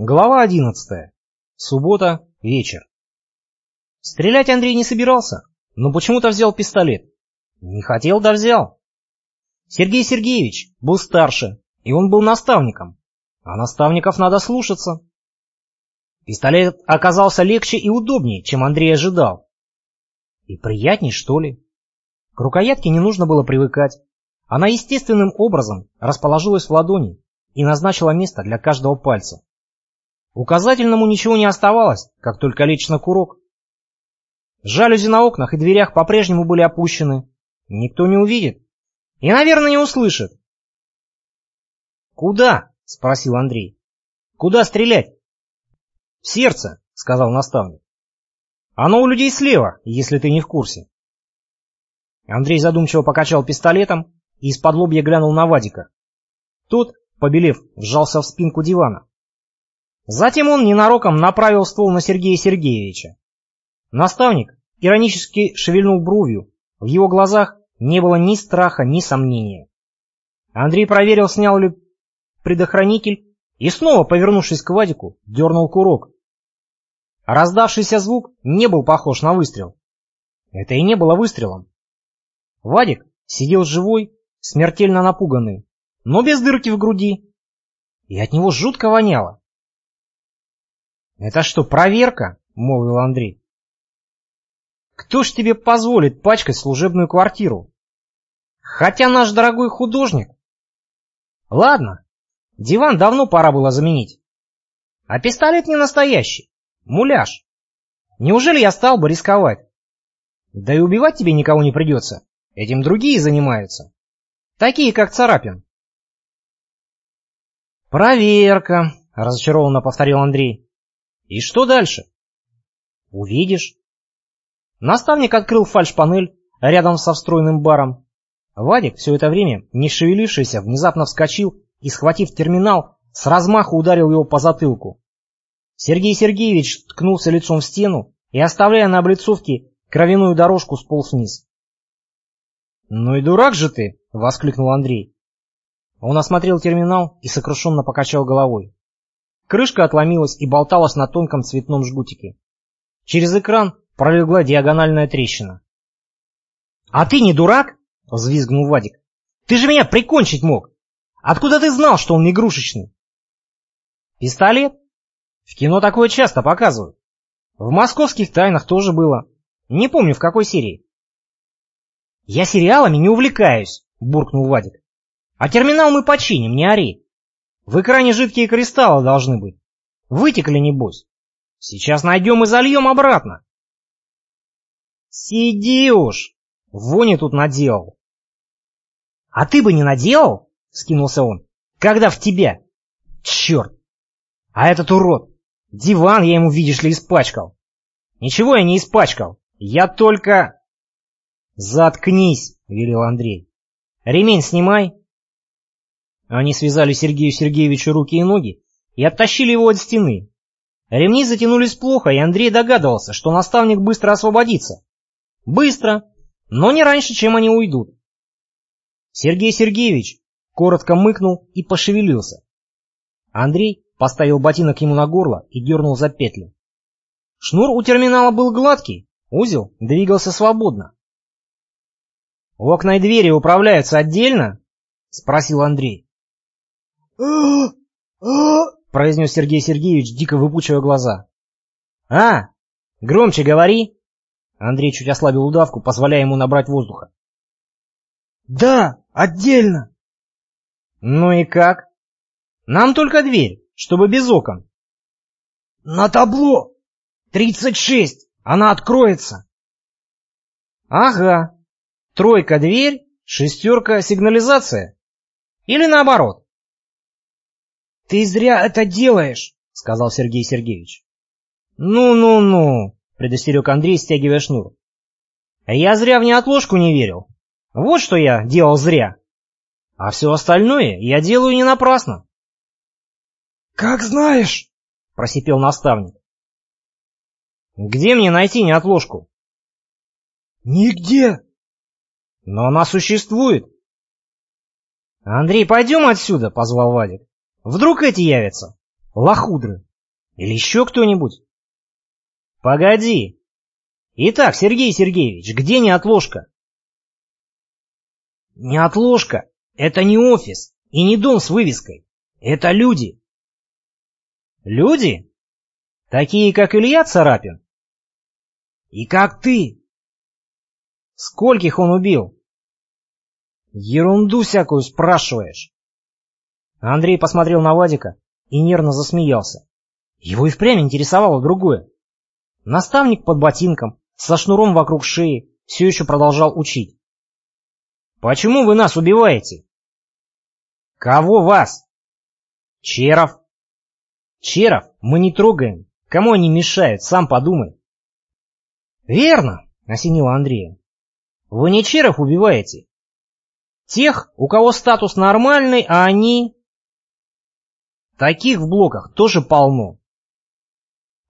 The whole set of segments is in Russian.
Глава 11. Суббота, вечер. Стрелять Андрей не собирался, но почему-то взял пистолет. Не хотел, да взял. Сергей Сергеевич был старше, и он был наставником, а наставников надо слушаться. Пистолет оказался легче и удобнее, чем Андрей ожидал. И приятней, что ли. К рукоятке не нужно было привыкать. Она естественным образом расположилась в ладони и назначила место для каждого пальца. Указательному ничего не оставалось, как только лечь на курок. Жалюзи на окнах и дверях по-прежнему были опущены. Никто не увидит. И, наверное, не услышит. «Куда?» — спросил Андрей. «Куда стрелять?» «В сердце», — сказал наставник. «Оно у людей слева, если ты не в курсе». Андрей задумчиво покачал пистолетом и из-под лобья глянул на Вадика. Тот, побелев, вжался в спинку дивана. Затем он ненароком направил ствол на Сергея Сергеевича. Наставник иронически шевельнул бровью. В его глазах не было ни страха, ни сомнения. Андрей проверил, снял ли предохранитель, и снова, повернувшись к Вадику, дернул курок. Раздавшийся звук не был похож на выстрел. Это и не было выстрелом. Вадик сидел живой, смертельно напуганный, но без дырки в груди. И от него жутко воняло. «Это что, проверка?» — молвил Андрей. «Кто ж тебе позволит пачкать служебную квартиру? Хотя наш дорогой художник...» «Ладно, диван давно пора было заменить. А пистолет не настоящий, муляж. Неужели я стал бы рисковать? Да и убивать тебе никого не придется, этим другие занимаются. Такие, как Царапин». «Проверка», — разочарованно повторил Андрей. И что дальше? Увидишь. Наставник открыл фальшпанель рядом со встроенным баром. Вадик, все это время, не шевелившийся, внезапно вскочил и, схватив терминал, с размаху ударил его по затылку. Сергей Сергеевич ткнулся лицом в стену и, оставляя на облицовке кровяную дорожку, сполз вниз. «Ну и дурак же ты!» — воскликнул Андрей. Он осмотрел терминал и сокрушенно покачал головой. Крышка отломилась и болталась на тонком цветном жгутике. Через экран пролегла диагональная трещина. «А ты не дурак?» — взвизгнул Вадик. «Ты же меня прикончить мог! Откуда ты знал, что он игрушечный?» «Пистолет? В кино такое часто показывают. В московских тайнах тоже было. Не помню, в какой серии». «Я сериалами не увлекаюсь», — буркнул Вадик. «А терминал мы починим, не ори». В экране жидкие кристаллы должны быть. Вытекли, небось. Сейчас найдем и зальем обратно. Сиди уж. Вони тут наделал. А ты бы не наделал? Скинулся он. Когда в тебя? Черт. А этот урод. Диван я ему, видишь ли, испачкал. Ничего я не испачкал. Я только... Заткнись, велел Андрей. Ремень снимай. Они связали Сергею Сергеевичу руки и ноги и оттащили его от стены. Ремни затянулись плохо, и Андрей догадывался, что наставник быстро освободится. Быстро, но не раньше, чем они уйдут. Сергей Сергеевич коротко мыкнул и пошевелился. Андрей поставил ботинок ему на горло и дернул за петли. Шнур у терминала был гладкий, узел двигался свободно. «Окна и двери управляются отдельно?» — спросил Андрей. произнес Сергей Сергеевич, дико выпучивая глаза. «А, громче говори!» Андрей чуть ослабил удавку, позволяя ему набрать воздуха. «Да, отдельно!» «Ну и как?» «Нам только дверь, чтобы без окон». «На табло! Тридцать шесть! Она откроется!» «Ага. Тройка — дверь, шестерка — сигнализация. Или наоборот?» «Ты зря это делаешь», — сказал Сергей Сергеевич. «Ну-ну-ну», — предостерег Андрей, стягивая шнур. «Я зря в неотложку не верил. Вот что я делал зря. А все остальное я делаю не напрасно». «Как знаешь», — просипел наставник. «Где мне найти неотложку?» «Нигде». «Но она существует». «Андрей, пойдем отсюда», — позвал Вадик. Вдруг эти явятся? Лохудры. Или еще кто-нибудь? Погоди. Итак, Сергей Сергеевич, где неотложка? Неотложка — это не офис и не дом с вывеской. Это люди. Люди? Такие, как Илья Царапин? И как ты? Скольких он убил? Ерунду всякую спрашиваешь. Андрей посмотрел на Вадика и нервно засмеялся. Его и впрямь интересовало другое. Наставник под ботинком, со шнуром вокруг шеи, все еще продолжал учить. «Почему вы нас убиваете?» «Кого вас?» «Черов». «Черов мы не трогаем. Кому они мешают, сам подумай». «Верно», — осенило Андрея. «Вы не черов убиваете. Тех, у кого статус нормальный, а они...» Таких в блоках тоже полно.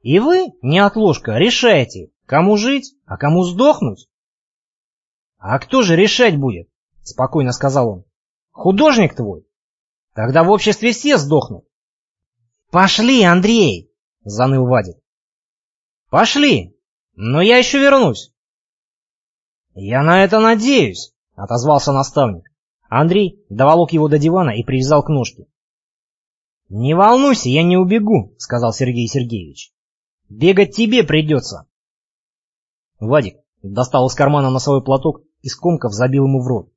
И вы, неотложка, решаете, кому жить, а кому сдохнуть. А кто же решать будет? Спокойно сказал он. Художник твой. Тогда в обществе все сдохнут. Пошли, Андрей, заныл Вадик. Пошли, но я еще вернусь. Я на это надеюсь, отозвался наставник. Андрей доволок его до дивана и привязал к ножке. «Не волнуйся, я не убегу», — сказал Сергей Сергеевич. «Бегать тебе придется». Вадик достал из кармана носовой платок и скомков забил ему в рот.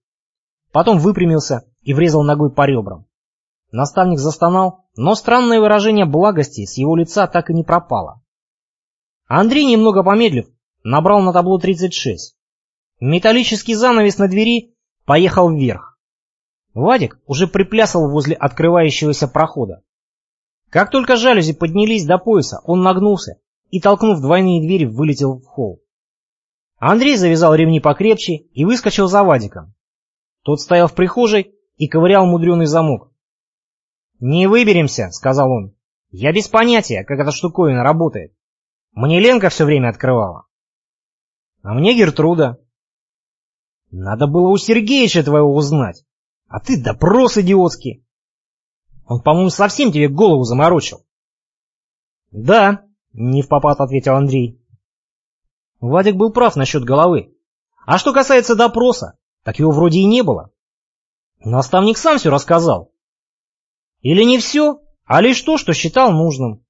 Потом выпрямился и врезал ногой по ребрам. Наставник застонал, но странное выражение благости с его лица так и не пропало. Андрей, немного помедлив, набрал на табло 36. Металлический занавес на двери поехал вверх. Вадик уже приплясал возле открывающегося прохода. Как только жалюзи поднялись до пояса, он нагнулся и, толкнув двойные двери, вылетел в холл. Андрей завязал ремни покрепче и выскочил за Вадиком. Тот стоял в прихожей и ковырял мудреный замок. «Не выберемся», — сказал он. «Я без понятия, как эта штуковина работает. Мне Ленка все время открывала». «А мне Гертруда». «Надо было у Сергеича твоего узнать. А ты допрос идиотский. Он, по-моему, совсем тебе голову заморочил. Да, не в попад ответил Андрей. Вадик был прав насчет головы. А что касается допроса, так его вроде и не было. Наставник сам все рассказал. Или не все, а лишь то, что считал нужным.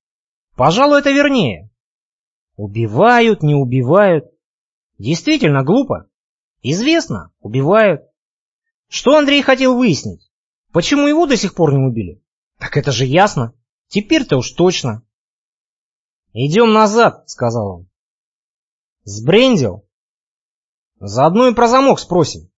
Пожалуй, это вернее. Убивают, не убивают. Действительно глупо. Известно, убивают. Что Андрей хотел выяснить? Почему его до сих пор не убили? Так это же ясно. Теперь-то уж точно. «Идем назад», — сказал он. «Сбрендил?» «Заодно и про замок спросим».